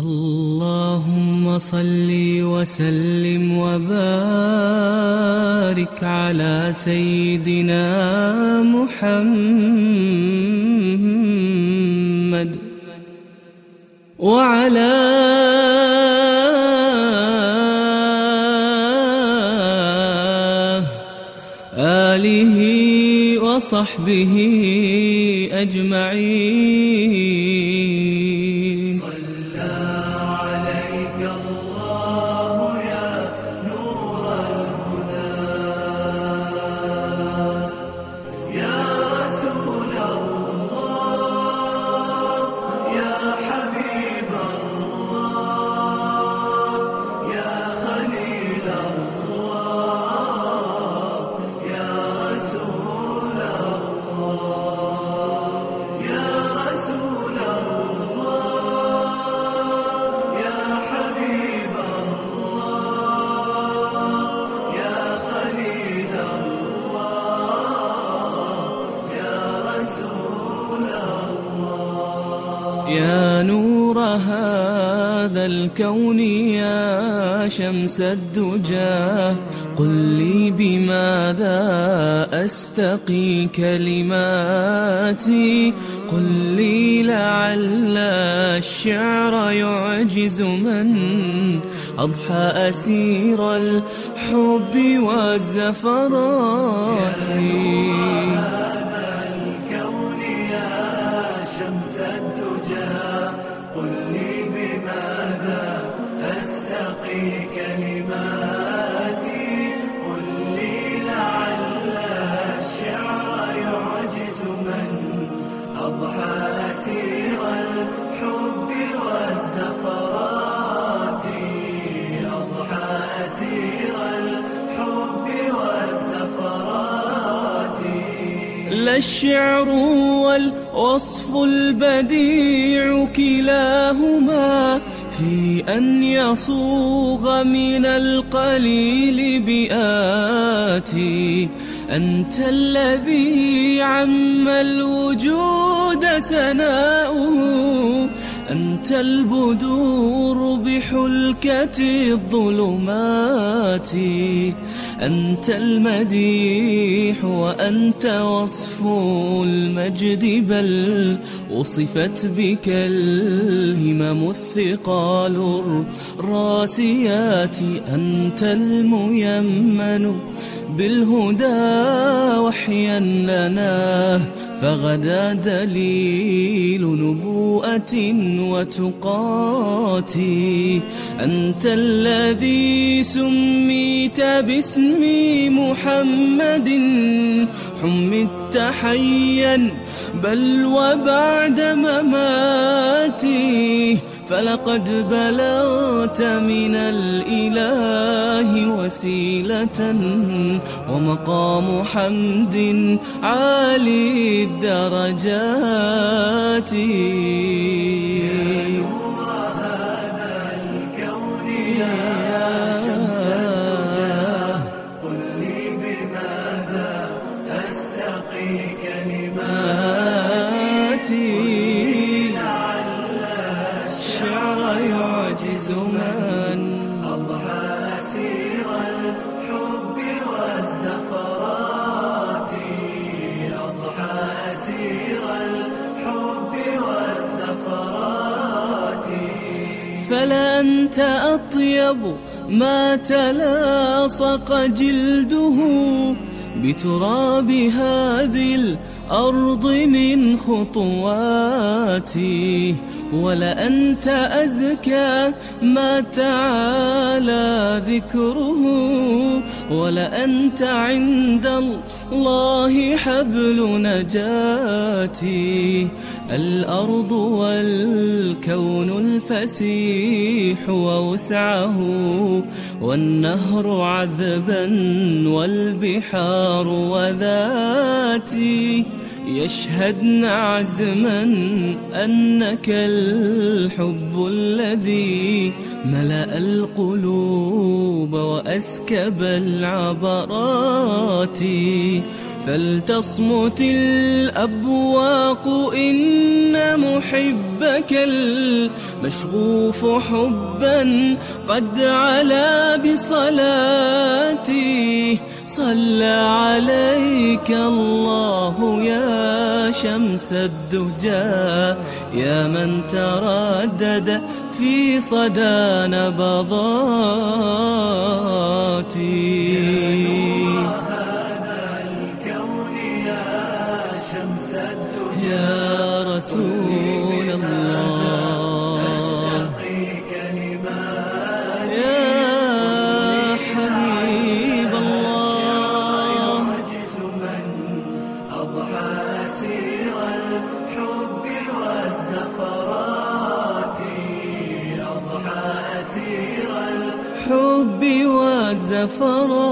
اللهم صل وسلم وبارك على سيدنا محمد وعلى آله وصحبه أجمعين. يا نور هذا الكون يا شمس الدجى. قل لي بماذا أستقي كلماتي؟ قل لي لعل الشعر يعجز من أضحى أسير الحب والزفرات. شمس الدجى قل لي بماذا أستقي كلماتي قل لي لعل الشعر يعجز من أضحى أسير الحب والزفرات. أضحى أسير الحب والزفرات. لا الشعر والوصف البديع كلاهما في أن يصوغ من القليل بآتي. أنت الذي عم الوجود سناؤه أنت البدور بحلكة الظلمات أنت المديح وأنت وصف المجد بل وصفت بك الهمم الثقال الراسيات أنت الميمن بالهدى وحيا لنا فغدا دليل نبوءة وتقات. أنت الذي سميت باسم محمد حمدت حيا بل وبعد مماتي فلقد بلغت من الإله وسيلة ومقام حمد عالي الدرجات. أنت أطيب ما تلاصق جلده بتراب هذه الأرض من خطواتي ولأنت أزكى ما تعالى ذكره ولأنت عند الله حبل نجاتي الأرض والكون الفسيح ووسعه والنهر عذبا والبحار وذاتي. يشهدن عزما أنك الحب الذي ملأ القلوب. وأسكب العبرات فلتصمت الأبواق إن محبك المشغوف حبا قد علا بصلاتي. صلى عليك الله يا شمس الدهجى يا من تردد في صدى نبضاتي. رسول الله. يا حبيب الله. يعجز من أضحى أسير الحب والزفرات أضحى أسير الحب والزفرات.